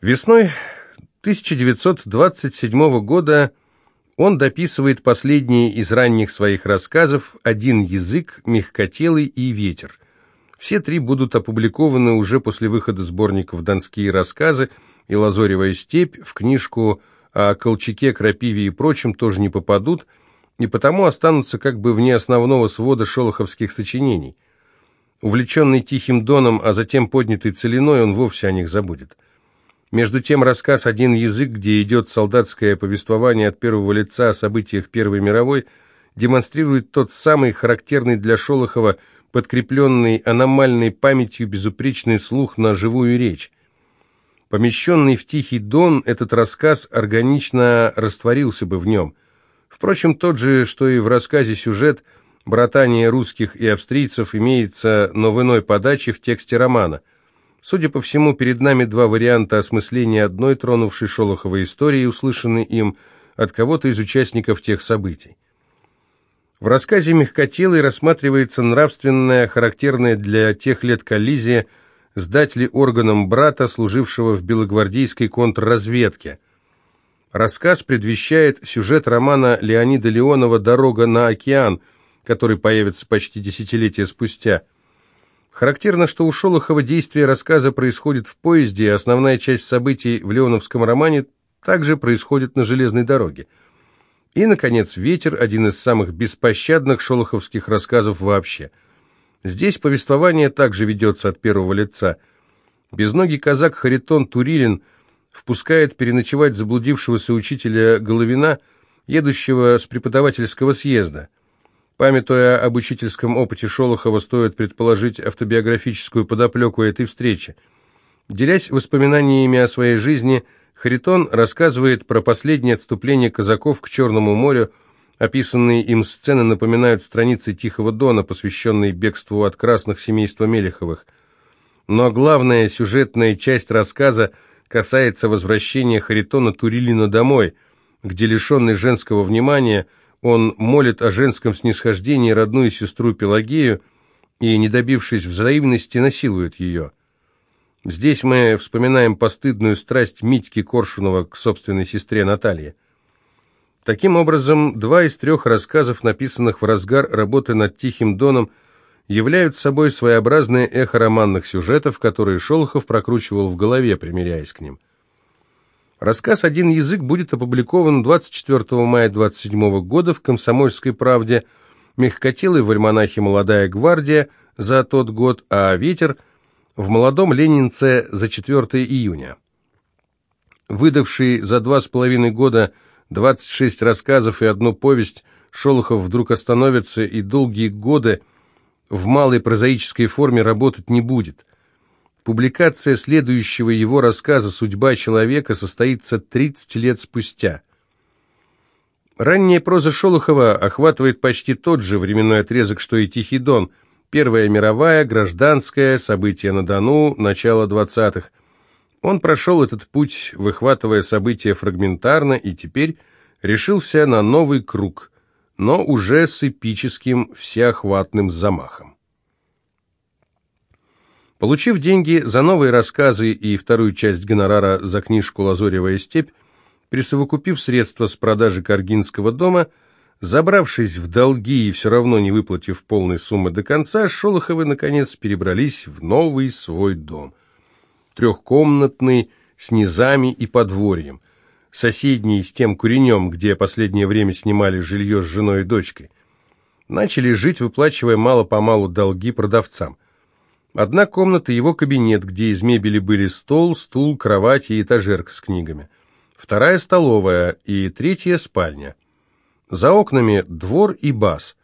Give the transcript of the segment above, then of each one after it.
Весной 1927 года он дописывает последние из ранних своих рассказов «Один язык», «Мягкотелый» и «Ветер». Все три будут опубликованы уже после выхода сборников «Донские рассказы» и «Лазоревая степь», в книжку о Колчаке, Крапиве и прочем тоже не попадут, и потому останутся как бы вне основного свода шолоховских сочинений. Увлеченный Тихим Доном, а затем поднятый целиной, он вовсе о них забудет. Между тем рассказ «Один язык», где идет солдатское повествование от первого лица о событиях Первой мировой, демонстрирует тот самый характерный для Шолохова, подкрепленный аномальной памятью безупречный слух на живую речь. Помещенный в Тихий Дон, этот рассказ органично растворился бы в нем. Впрочем, тот же, что и в рассказе сюжет «Братание русских и австрийцев» имеется, но в иной подаче в тексте романа – Судя по всему, перед нами два варианта осмысления одной тронувшей Шолохова истории, услышанной им от кого-то из участников тех событий. В рассказе «Мягкотелый» рассматривается нравственная, характерная для тех лет коллизия с датли органом брата, служившего в белогвардейской контрразведке. Рассказ предвещает сюжет романа Леонида Леонова «Дорога на океан», который появится почти десятилетия спустя – Характерно, что у Шолохова действие рассказа происходит в поезде, и основная часть событий в Леоновском романе также происходит на железной дороге. И, наконец, «Ветер» – один из самых беспощадных шолоховских рассказов вообще. Здесь повествование также ведется от первого лица. Безногий казак Харитон Турилин впускает переночевать заблудившегося учителя Головина, едущего с преподавательского съезда – Памятуя об учительском опыте Шолохова, стоит предположить автобиографическую подоплеку этой встречи. Делясь воспоминаниями о своей жизни, Харитон рассказывает про последнее отступление казаков к Черному морю. Описанные им сцены напоминают страницы Тихого Дона, посвященные бегству от красных семейства Мелеховых. Но главная сюжетная часть рассказа касается возвращения Харитона Турилина домой, где лишенный женского внимания – он молит о женском снисхождении родную сестру Пелагею и, не добившись взаимности, насилует ее. Здесь мы вспоминаем постыдную страсть Митьки Коршунова к собственной сестре Наталье. Таким образом, два из трех рассказов, написанных в разгар работы над «Тихим доном», являются собой своеобразное эхо романных сюжетов, которые Шолохов прокручивал в голове, примиряясь к ним. Рассказ «Один язык» будет опубликован 24 мая 27 года в «Комсомольской правде», «Мягкотелый» в альманахе «Молодая гвардия» за тот год, а «Ветер» в «Молодом ленинце» за 4 июня. Выдавший за два с половиной года 26 рассказов и одну повесть, Шолохов вдруг остановится и долгие годы в малой прозаической форме работать не будет – Публикация следующего его рассказа «Судьба человека» состоится 30 лет спустя. Ранняя проза Шолохова охватывает почти тот же временной отрезок, что и «Тихий дон», Первая мировая, гражданская, события на Дону, начало 20-х. Он прошел этот путь, выхватывая события фрагментарно, и теперь решился на новый круг, но уже с эпическим всеохватным замахом. Получив деньги за новые рассказы и вторую часть гонорара за книжку «Лазоревая степь», присовокупив средства с продажи Каргинского дома, забравшись в долги и все равно не выплатив полной суммы до конца, Шолоховы, наконец, перебрались в новый свой дом. Трехкомнатный, с низами и подворьем, соседний с тем куренем, где последнее время снимали жилье с женой и дочкой. Начали жить, выплачивая мало-помалу долги продавцам. Одна комната – его кабинет, где из мебели были стол, стул, кровать и этажерка с книгами. Вторая – столовая и третья – спальня. За окнами двор и баз.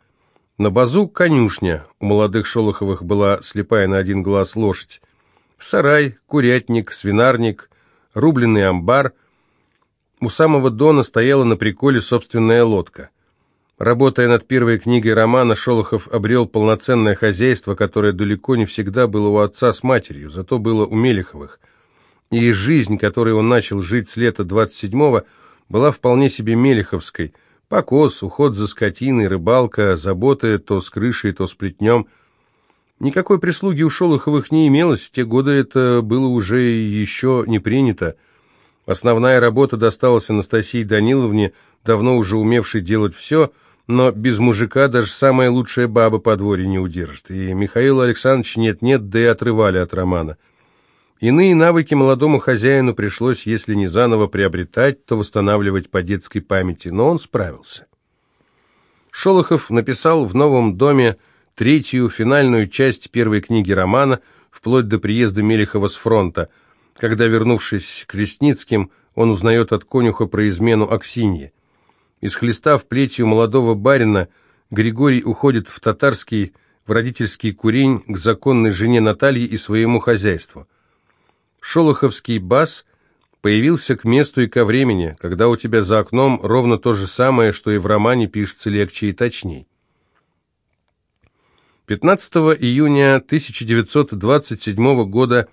На базу – конюшня. У молодых Шолоховых была слепая на один глаз лошадь. Сарай, курятник, свинарник, рубленый амбар. У самого дона стояла на приколе собственная лодка. Работая над первой книгой романа, Шолохов обрел полноценное хозяйство, которое далеко не всегда было у отца с матерью, зато было у Мелеховых. И жизнь, которой он начал жить с лета 27-го, была вполне себе мелеховской. Покос, уход за скотиной, рыбалка, заботы то с крышей, то с плетнем. Никакой прислуги у Шолоховых не имелось, в те годы это было уже еще не принято. Основная работа досталась Анастасии Даниловне, давно уже умевшей делать все, но без мужика даже самая лучшая баба по дворе не удержит. И Михаил Александрович нет-нет, да и отрывали от романа. Иные навыки молодому хозяину пришлось, если не заново приобретать, то восстанавливать по детской памяти, но он справился. Шолохов написал в новом доме третью, финальную часть первой книги романа, вплоть до приезда Мелехова с фронта, когда, вернувшись к Лесницким, он узнает от конюха про измену Аксиньи. Исхлестав плетью молодого барина, Григорий уходит в татарский, в родительский курень к законной жене Наталье и своему хозяйству. Шолоховский бас появился к месту и ко времени, когда у тебя за окном ровно то же самое, что и в романе пишется легче и точней. 15 июня 1927 года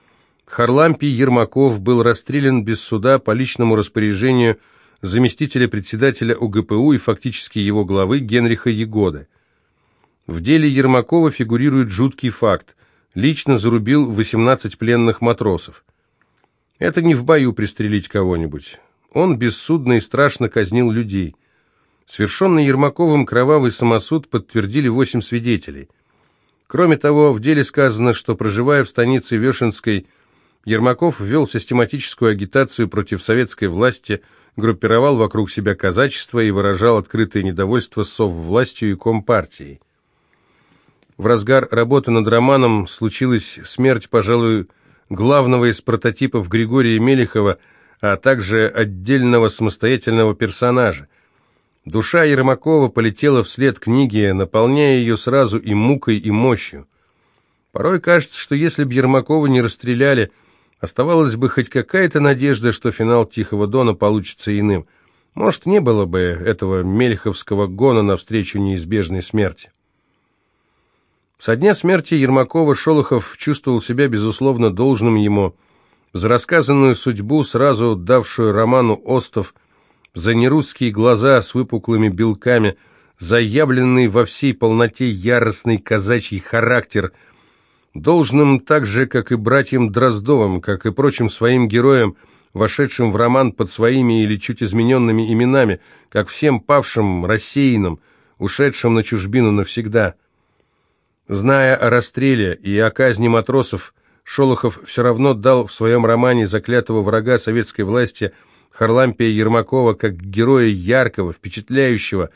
Харлампий Ермаков был расстрелян без суда по личному распоряжению заместителя председателя УГПУ и фактически его главы Генриха Егоды. В деле Ермакова фигурирует жуткий факт. Лично зарубил 18 пленных матросов. Это не в бою пристрелить кого-нибудь. Он бессудно и страшно казнил людей. Свершенный Ермаковым кровавый самосуд подтвердили восемь свидетелей – Кроме того, в деле сказано, что, проживая в станице Вешенской, Ермаков ввел систематическую агитацию против советской власти, группировал вокруг себя казачество и выражал открытое недовольство соввластью и компартией. В разгар работы над романом случилась смерть, пожалуй, главного из прототипов Григория Мелехова, а также отдельного самостоятельного персонажа – Душа Ермакова полетела вслед книге, наполняя ее сразу и мукой, и мощью. Порой кажется, что если бы Ермакова не расстреляли, оставалась бы хоть какая-то надежда, что финал «Тихого дона» получится иным. Может, не было бы этого мельховского гона навстречу неизбежной смерти. Со дня смерти Ермакова Шолохов чувствовал себя, безусловно, должным ему. За рассказанную судьбу, сразу давшую роману «Остов», за нерусские глаза с выпуклыми белками, заявленный во всей полноте яростный казачий характер, должным так же, как и братьям Дроздовым, как и прочим своим героям, вошедшим в роман под своими или чуть измененными именами, как всем павшим, рассеянным, ушедшим на чужбину навсегда. Зная о расстреле и о казни матросов, Шолохов все равно дал в своем романе заклятого врага советской власти – Харлампия Ермакова как героя яркого, впечатляющего,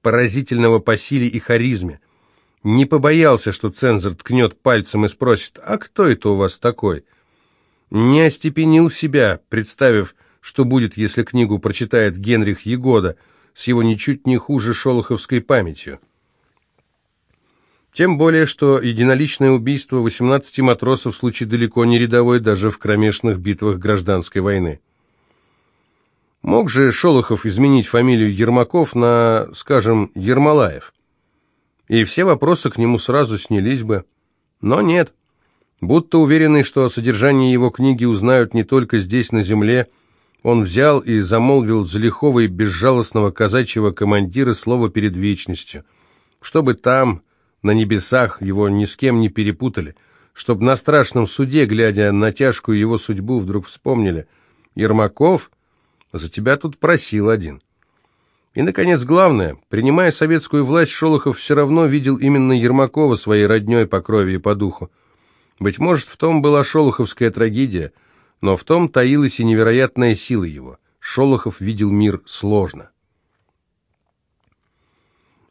поразительного по силе и харизме. Не побоялся, что цензор ткнет пальцем и спросит, «А кто это у вас такой?» Не остепенил себя, представив, что будет, если книгу прочитает Генрих Егода с его ничуть не хуже шолоховской памятью. Тем более, что единоличное убийство 18 матросов случай далеко не рядовой даже в кромешных битвах гражданской войны. Мог же Шолохов изменить фамилию Ермаков на, скажем, Ермолаев? И все вопросы к нему сразу снялись бы. Но нет. Будто уверенный, что о содержании его книги узнают не только здесь, на земле, он взял и замолвил за и безжалостного казачьего командира слово перед вечностью, чтобы там, на небесах, его ни с кем не перепутали, чтобы на страшном суде, глядя на тяжкую его судьбу, вдруг вспомнили. Ермаков — за тебя тут просил один. И, наконец, главное, принимая советскую власть, Шолохов все равно видел именно Ермакова своей родней по крови и по духу. Быть может, в том была шолоховская трагедия, но в том таилась и невероятная сила его. Шолохов видел мир сложно.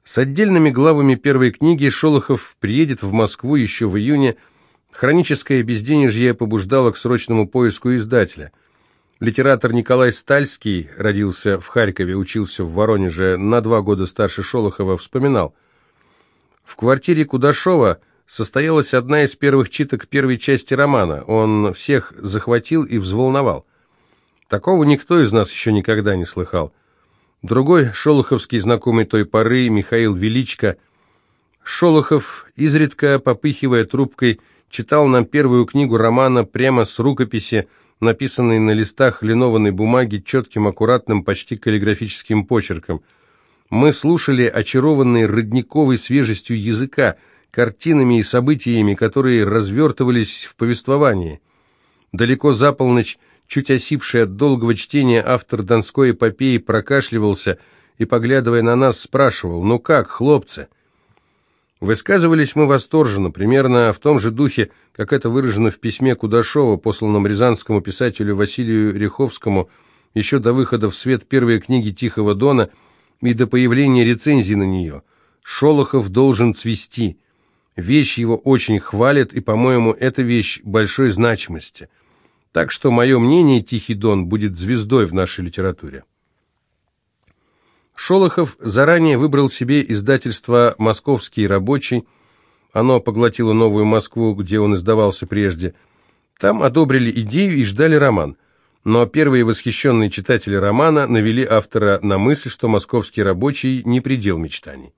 С отдельными главами первой книги Шолохов приедет в Москву еще в июне. Хроническое безденежье побуждало к срочному поиску издателя – Литератор Николай Стальский родился в Харькове, учился в Воронеже, на два года старше Шолохова, вспоминал. В квартире Кудашова состоялась одна из первых читок первой части романа. Он всех захватил и взволновал. Такого никто из нас еще никогда не слыхал. Другой шолоховский знакомый той поры, Михаил Величко. Шолохов, изредка попыхивая трубкой, читал нам первую книгу романа прямо с рукописи, написанный на листах линованной бумаги четким, аккуратным, почти каллиграфическим почерком. Мы слушали очарованные родниковой свежестью языка, картинами и событиями, которые развертывались в повествовании. Далеко за полночь, чуть осипший от долгого чтения, автор Донской эпопеи прокашливался и, поглядывая на нас, спрашивал «Ну как, хлопцы?» Высказывались мы восторженно, примерно в том же духе, как это выражено в письме Кудашова, посланном рязанскому писателю Василию Риховскому еще до выхода в свет первой книги «Тихого дона» и до появления рецензии на нее. «Шолохов должен цвести». Вещь его очень хвалит, и, по-моему, эта вещь большой значимости. Так что мое мнение, «Тихий дон» будет звездой в нашей литературе. Шолохов заранее выбрал себе издательство «Московский рабочий». Оно поглотило «Новую Москву», где он издавался прежде. Там одобрили идею и ждали роман. Но первые восхищенные читатели романа навели автора на мысль, что «Московский рабочий» не предел мечтаний.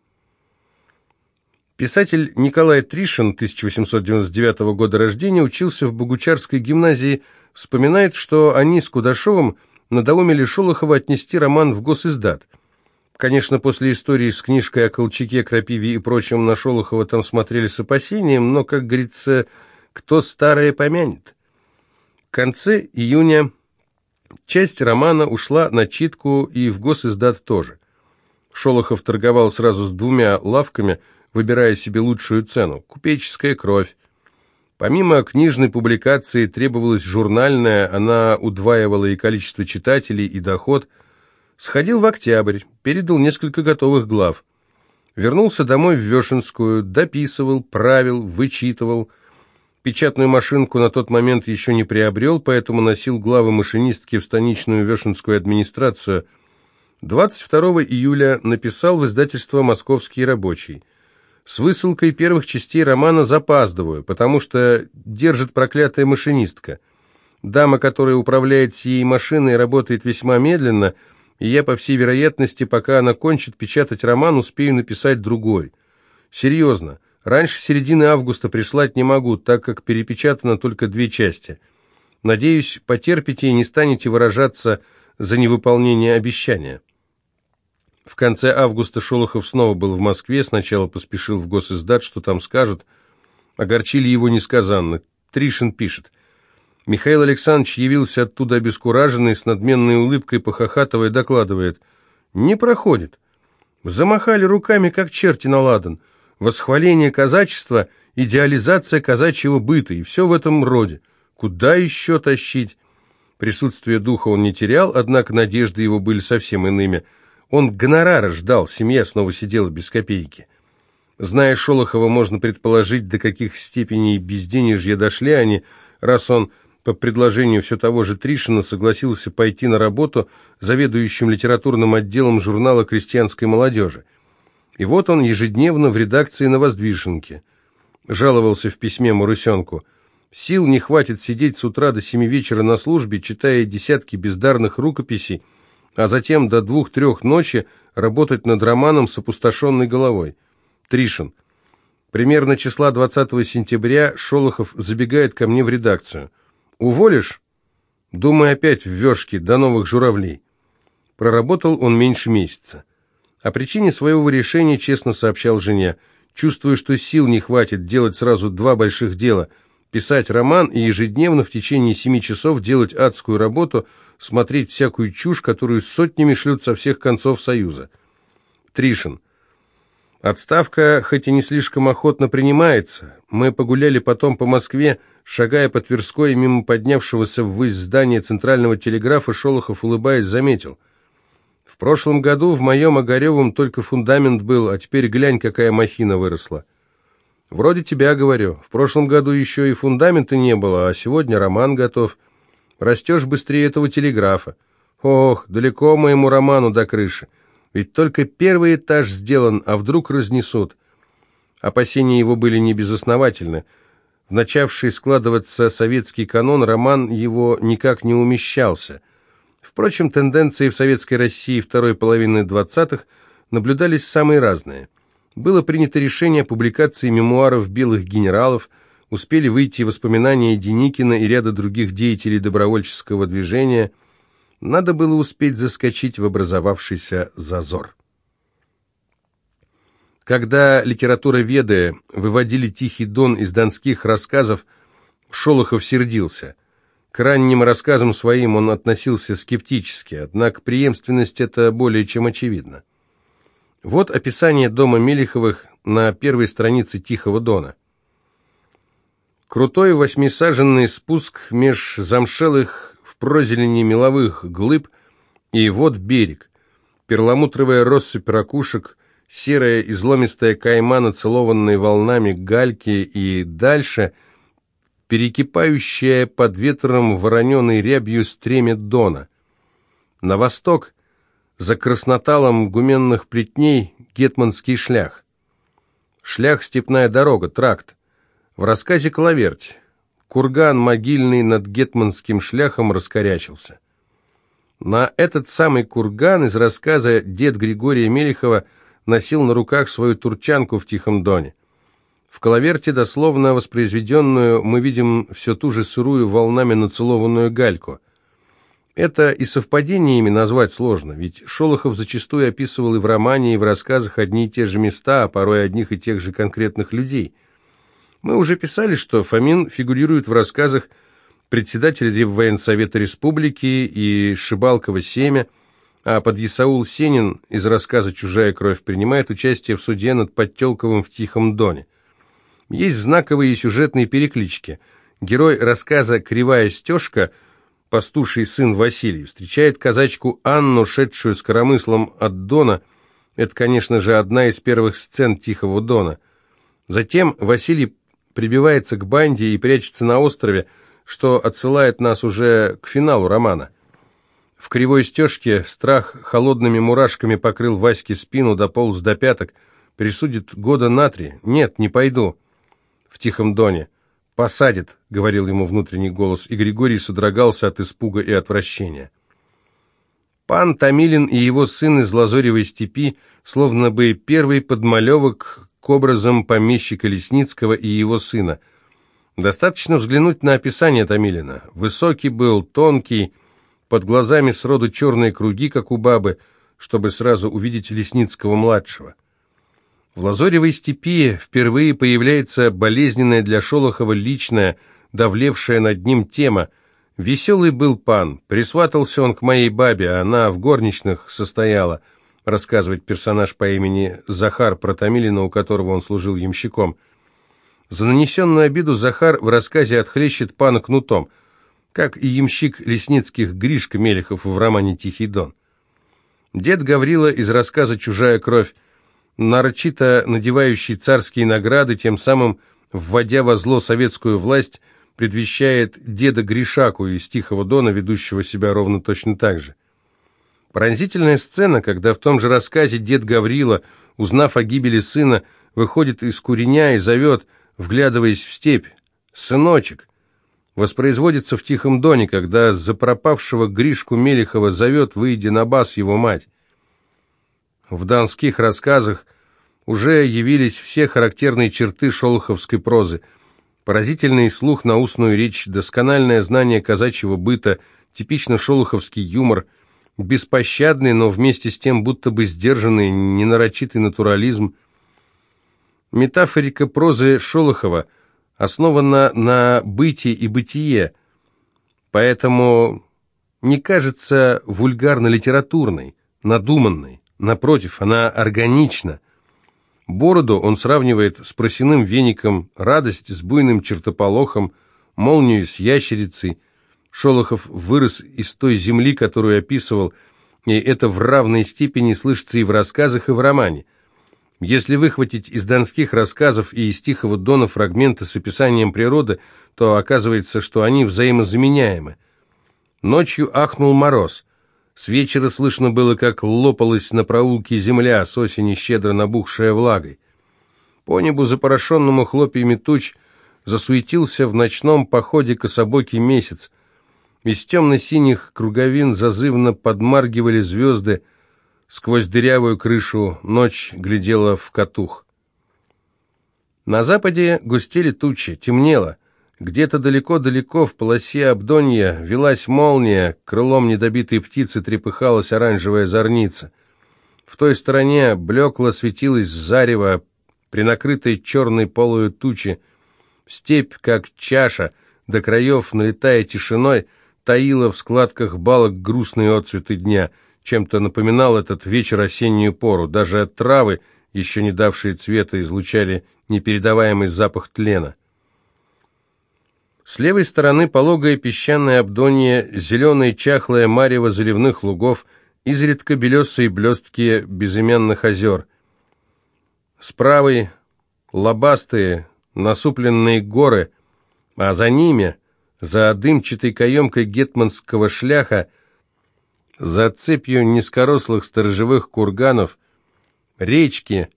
Писатель Николай Тришин, 1899 года рождения, учился в Богучарской гимназии, вспоминает, что они с Кудашовым надоумили Шолохова отнести роман в госиздат – Конечно, после истории с книжкой о Колчаке, Крапиве и прочем на Шолохова там смотрели с опасением, но, как говорится, кто старое помянет. В конце июня часть романа ушла на читку и в госиздат тоже. Шолохов торговал сразу с двумя лавками, выбирая себе лучшую цену – купеческая кровь. Помимо книжной публикации требовалась журнальная, она удваивала и количество читателей, и доход – Сходил в октябрь, передал несколько готовых глав. Вернулся домой в Вешенскую, дописывал, правил, вычитывал. Печатную машинку на тот момент еще не приобрел, поэтому носил главы машинистки в станичную Вешенскую администрацию. 22 июля написал в издательство «Московский рабочий». С высылкой первых частей романа запаздываю, потому что держит проклятая машинистка. Дама, которая управляет сией машиной, работает весьма медленно – и я, по всей вероятности, пока она кончит печатать роман, успею написать другой. Серьезно, раньше середины августа прислать не могу, так как перепечатано только две части. Надеюсь, потерпите и не станете выражаться за невыполнение обещания. В конце августа Шолохов снова был в Москве, сначала поспешил в госиздат, что там скажут. Огорчили его несказанно. Тришин пишет – Михаил Александрович явился оттуда обескураженный, с надменной улыбкой похохатывая, докладывает. «Не проходит. Замахали руками, как черти на ладан. Восхваление казачества, идеализация казачьего быта и все в этом роде. Куда еще тащить?» Присутствие духа он не терял, однако надежды его были совсем иными. Он гонорара ждал, семья снова сидела без копейки. Зная Шолохова, можно предположить, до каких степеней безденежья дошли они, раз он по предложению все того же Тришина согласился пойти на работу заведующим литературным отделом журнала крестьянской молодежи. И вот он ежедневно в редакции на Воздвиженке. Жаловался в письме Марусенку. Сил не хватит сидеть с утра до семи вечера на службе, читая десятки бездарных рукописей, а затем до двух-трех ночи работать над романом с опустошенной головой. Тришин. Примерно числа 20 сентября Шолохов забегает ко мне в редакцию – Уволишь? Думай опять в вешке до новых журавлей. Проработал он меньше месяца. О причине своего решения честно сообщал жене. Чувствую, что сил не хватит делать сразу два больших дела. Писать роман и ежедневно в течение семи часов делать адскую работу, смотреть всякую чушь, которую сотнями шлют со всех концов Союза. Тришин. Отставка, хоть и не слишком охотно принимается. Мы погуляли потом по Москве, шагая по Тверской, мимо поднявшегося ввысь здания центрального телеграфа, Шолохов, улыбаясь, заметил. В прошлом году в моем Огаревом только фундамент был, а теперь глянь, какая махина выросла. Вроде тебя говорю, в прошлом году еще и фундамента не было, а сегодня роман готов. Растешь быстрее этого телеграфа. Ох, далеко моему роману до крыши. Ведь только первый этаж сделан, а вдруг разнесут. Опасения его были не безосновательны. Начавший складываться советский канон роман его никак не умещался. Впрочем, тенденции в советской России второй половины 20-х наблюдались самые разные. Было принято решение о публикации мемуаров белых генералов, успели выйти воспоминания Деникина и ряда других деятелей добровольческого движения – надо было успеть заскочить в образовавшийся зазор. Когда литературоведы выводили «Тихий дон» из донских рассказов, Шолохов сердился. К ранним рассказам своим он относился скептически, однако преемственность это более чем очевидна. Вот описание дома Мелиховых на первой странице «Тихого дона». Крутой восьмисаженный спуск меж замшелых в прозелени меловых глыб, и вот берег. Перламутровая россыпь ракушек, серая изломистая кайма, нацелованная волнами гальки, и дальше перекипающая под ветром вороненой рябью стремя Дона. На восток, за красноталом гуменных плетней, гетманский шлях. Шлях — степная дорога, тракт. В рассказе «Коловерть» курган могильный над гетманским шляхом раскорячился. На этот самый курган из рассказа дед Григория Мелехова носил на руках свою турчанку в Тихом Доне. В коловерте, дословно воспроизведенную, мы видим все ту же сырую волнами нацелованную гальку. Это и совпадениями назвать сложно, ведь Шолохов зачастую описывал и в романе, и в рассказах одни и те же места, а порой одних и тех же конкретных людей – мы уже писали, что Фомин фигурирует в рассказах председателя Реввоенсовета Республики и Шибалкова семя, а подъясаул Сенин из рассказа «Чужая кровь» принимает участие в суде над Подтелковым в Тихом Доне. Есть знаковые сюжетные переклички. Герой рассказа «Кривая стежка», пастуший сын Василий, встречает казачку Анну, шедшую с коромыслом от Дона. Это, конечно же, одна из первых сцен Тихого Дона. Затем Василий прибивается к банде и прячется на острове, что отсылает нас уже к финалу романа. В кривой стежке страх холодными мурашками покрыл Ваське спину, дополз до пяток, присудит года на три. Нет, не пойду. В тихом доне. «Посадит», — говорил ему внутренний голос, и Григорий содрогался от испуга и отвращения. Пан Томилин и его сын из Лазоревой степи, словно бы первый подмалевок к образам помещика Лесницкого и его сына. Достаточно взглянуть на описание Томилина. Высокий был, тонкий, под глазами сроду черные круги, как у бабы, чтобы сразу увидеть Лесницкого-младшего. В Лазоревой степи впервые появляется болезненная для Шолохова личная, давлевшая над ним тема. Веселый был пан, присватался он к моей бабе, она в горничных состояла – рассказывает персонаж по имени Захар Протомилина, у которого он служил ямщиком. За нанесенную обиду Захар в рассказе отхлещет пана кнутом, как и ямщик Лесницких Гришка Мелехов в романе «Тихий дон». Дед Гаврила из рассказа «Чужая кровь», нарочито надевающий царские награды, тем самым, вводя во зло советскую власть, предвещает деда Гришаку из «Тихого дона», ведущего себя ровно точно так же. Пронзительная сцена, когда в том же рассказе дед Гаврила, узнав о гибели сына, выходит из куреня и зовет, вглядываясь в степь, «Сыночек!» Воспроизводится в «Тихом доне», когда за пропавшего Гришку Мелехова зовет, выйдя на бас, его мать. В донских рассказах уже явились все характерные черты шолоховской прозы. Поразительный слух на устную речь, доскональное знание казачьего быта, типично шолоховский юмор – беспощадный, но вместе с тем будто бы сдержанный, ненарочитый натурализм. Метафорика прозы Шолохова основана на бытии и бытие, поэтому не кажется вульгарно-литературной, надуманной. Напротив, она органична. Бороду он сравнивает с просяным веником, радость с буйным чертополохом, молнию с ящерицей – Шолохов вырос из той земли, которую описывал, и это в равной степени слышится и в рассказах, и в романе. Если выхватить из донских рассказов и из Тихого Дона фрагменты с описанием природы, то оказывается, что они взаимозаменяемы. Ночью ахнул мороз. С вечера слышно было, как лопалась на проулке земля, с осени щедро набухшая влагой. По небу, запорошенному хлопьями туч, засуетился в ночном походе кособокий месяц – из темно-синих круговин зазывно подмаргивали звезды, сквозь дырявую крышу ночь глядела в катух. На западе густели тучи, темнело. Где-то далеко-далеко в полосе обдонья велась молния, крылом недобитой птицы трепыхалась оранжевая зорница. В той стороне блекло светилось зарево, при накрытой черной полою тучи. Степь, как чаша, до краев, налетая тишиной, таила в складках балок грустные отцветы дня. Чем-то напоминал этот вечер осеннюю пору. Даже травы, еще не давшие цвета, излучали непередаваемый запах тлена. С левой стороны пологое песчаное обдонье, зеленое чахлое марево заливных лугов, изредка белесые блестки безымянных озер. С правой лобастые, насупленные горы, а за ними, за дымчатой каемкой гетманского шляха, за цепью низкорослых сторожевых курганов, речки,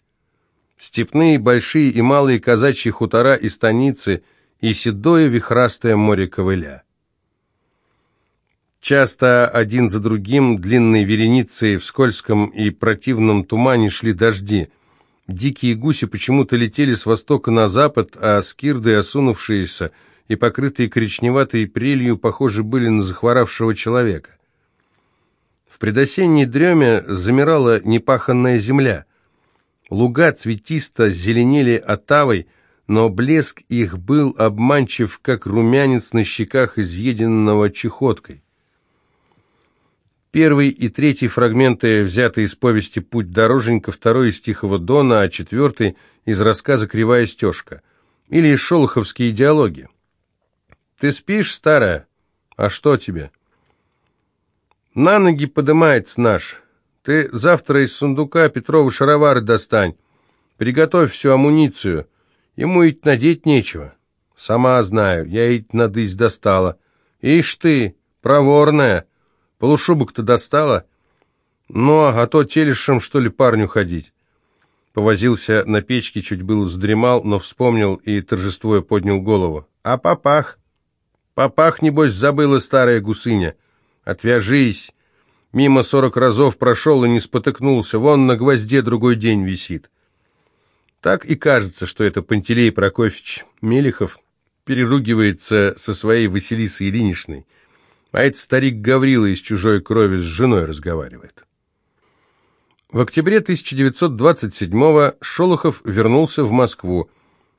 степные большие и малые казачьи хутора и станицы — и седое вихрастое море ковыля. Часто один за другим длинной вереницей в скользком и противном тумане шли дожди. Дикие гуси почему-то летели с востока на запад, а скирды, осунувшиеся и покрытые коричневатой прелью, похожи были на захворавшего человека. В предосенней дреме замирала непаханная земля. Луга цветисто зеленели отавой, но блеск их был обманчив, как румянец на щеках изъеденного чехоткой. Первый и третий фрагменты взяты из повести «Путь дороженька», второй из «Тихого дона», а четвертый из рассказа «Кривая стежка» или из шолоховские диалоги. «Ты спишь, старая? А что тебе?» «На ноги подымается наш. Ты завтра из сундука Петрова шаровары достань. Приготовь всю амуницию». Ему ведь надеть нечего. Сама знаю, я ведь надысь достала. Ишь ты, проворная, полушубок-то достала? Ну, а то телешем, что ли, парню ходить? Повозился на печке, чуть было задремал, но вспомнил и торжествуя поднял голову. А папах? Папах, небось, забыла старая гусыня. Отвяжись. Мимо сорок разов прошел и не спотыкнулся. Вон на гвозде другой день висит. Так и кажется, что это Пантелей Прокофьевич Мелехов переругивается со своей Василисой Ильиничной, а этот старик Гаврила из чужой крови с женой разговаривает. В октябре 1927-го Шолохов вернулся в Москву,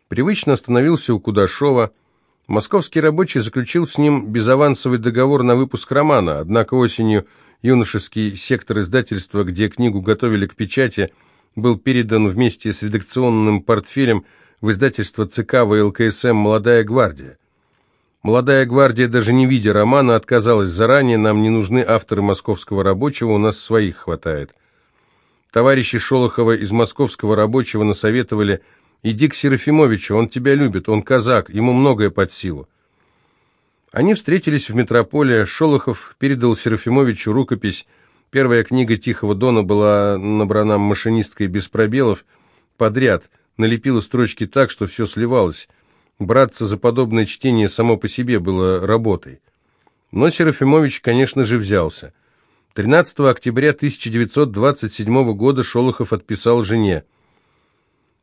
привычно остановился у Кудашова. Московский рабочий заключил с ним безавансовый договор на выпуск романа, однако осенью юношеский сектор издательства, где книгу готовили к печати, был передан вместе с редакционным портфелем в издательство ЦК ВЛКСМ «Молодая гвардия». «Молодая гвардия», даже не видя романа, отказалась заранее, нам не нужны авторы «Московского рабочего», у нас своих хватает. Товарищи Шолохова из «Московского рабочего» насоветовали «Иди к Серафимовичу, он тебя любит, он казак, ему многое под силу». Они встретились в метрополе, Шолохов передал Серафимовичу рукопись Первая книга «Тихого дона» была набрана машинисткой без пробелов, подряд, налепила строчки так, что все сливалось. Браться за подобное чтение само по себе было работой. Но Серафимович, конечно же, взялся. 13 октября 1927 года Шолохов отписал жене.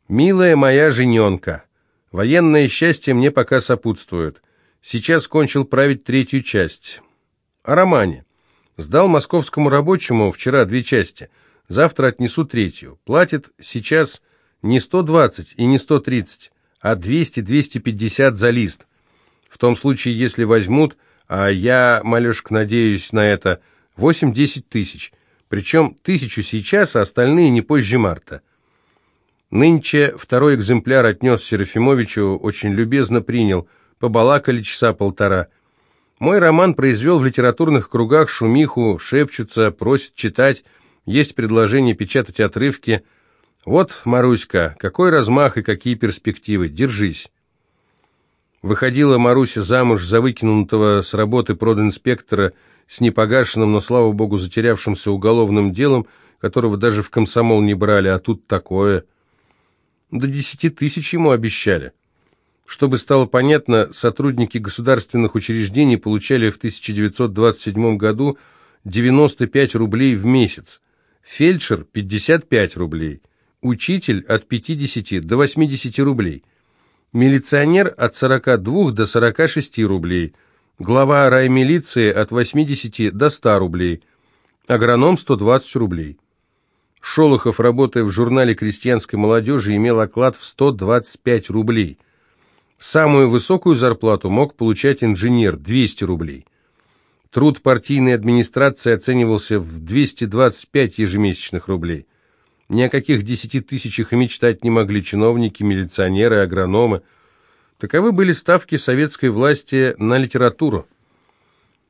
«Милая моя жененка, военное счастье мне пока сопутствует. Сейчас кончил править третью часть. О романе. Сдал московскому рабочему вчера две части, завтра отнесу третью. Платит сейчас не 120 и не 130, а 200-250 за лист. В том случае, если возьмут, а я, малешка, надеюсь на это, 8-10 тысяч. Причем тысячу сейчас, а остальные не позже марта. Нынче второй экземпляр отнес Серафимовичу, очень любезно принял, побалакали часа полтора – мой роман произвел в литературных кругах шумиху, шепчутся, просят читать, есть предложение печатать отрывки. Вот, Маруська, какой размах и какие перспективы, держись. Выходила Маруся замуж за выкинутого с работы продинспектора с непогашенным, но, слава богу, затерявшимся уголовным делом, которого даже в комсомол не брали, а тут такое. До десяти тысяч ему обещали. Чтобы стало понятно, сотрудники государственных учреждений получали в 1927 году 95 рублей в месяц, фельдшер – 55 рублей, учитель – от 50 до 80 рублей, милиционер – от 42 до 46 рублей, глава раймилиции – от 80 до 100 рублей, агроном – 120 рублей. Шолохов, работая в журнале крестьянской молодежи, имел оклад в 125 рублей. Самую высокую зарплату мог получать инженер – 200 рублей. Труд партийной администрации оценивался в 225 ежемесячных рублей. Ни о каких десяти тысячах и мечтать не могли чиновники, милиционеры, агрономы. Таковы были ставки советской власти на литературу.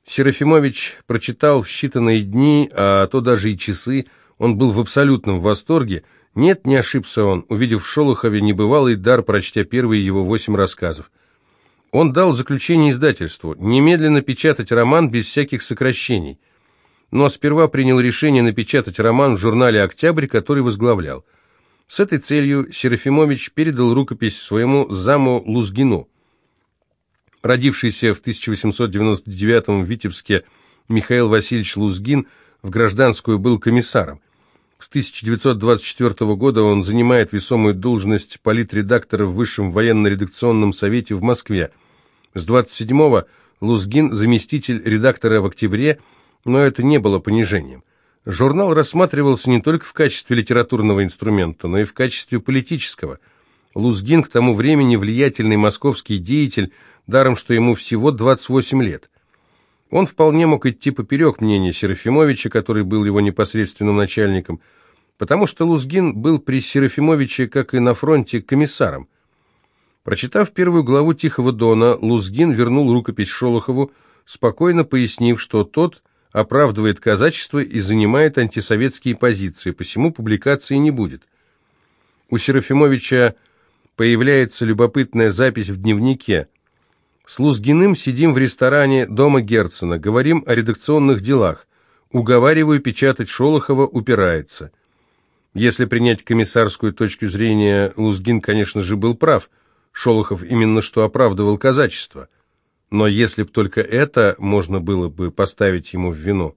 Серафимович прочитал в считанные дни, а то даже и часы, он был в абсолютном восторге. Нет, не ошибся он, увидев в Шолохове небывалый дар, прочтя первые его восемь рассказов. Он дал заключение издательству немедленно печатать роман без всяких сокращений. Но сперва принял решение напечатать роман в журнале «Октябрь», который возглавлял. С этой целью Серафимович передал рукопись своему заму Лузгину. Родившийся в 1899 в Витебске Михаил Васильевич Лузгин в гражданскую был комиссаром. С 1924 года он занимает весомую должность политредактора в Высшем военно-редакционном совете в Москве – с 27-го Лузгин заместитель редактора в октябре, но это не было понижением. Журнал рассматривался не только в качестве литературного инструмента, но и в качестве политического. Лузгин к тому времени влиятельный московский деятель, даром что ему всего 28 лет. Он вполне мог идти поперек мнения Серафимовича, который был его непосредственным начальником, потому что Лузгин был при Серафимовиче, как и на фронте, комиссаром. Прочитав первую главу «Тихого дона», Лузгин вернул рукопись Шолохову, спокойно пояснив, что тот оправдывает казачество и занимает антисоветские позиции, посему публикации не будет. У Серафимовича появляется любопытная запись в дневнике. «С Лузгиным сидим в ресторане дома Герцена, говорим о редакционных делах. Уговариваю печатать Шолохова, упирается». Если принять комиссарскую точку зрения, Лузгин, конечно же, был прав – Шолохов именно что оправдывал казачество. Но если б только это можно было бы поставить ему в вину.